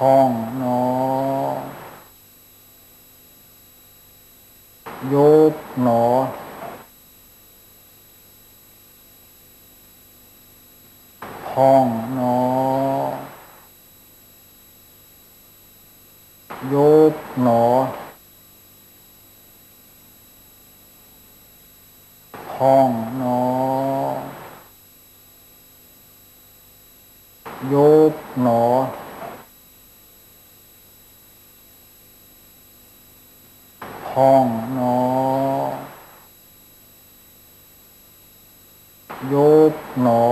ห้องหนอยุบหนอ ห้องหนอยุบหนอ ห้องหนอยุบหนอ ห้องหนอยุบหนอ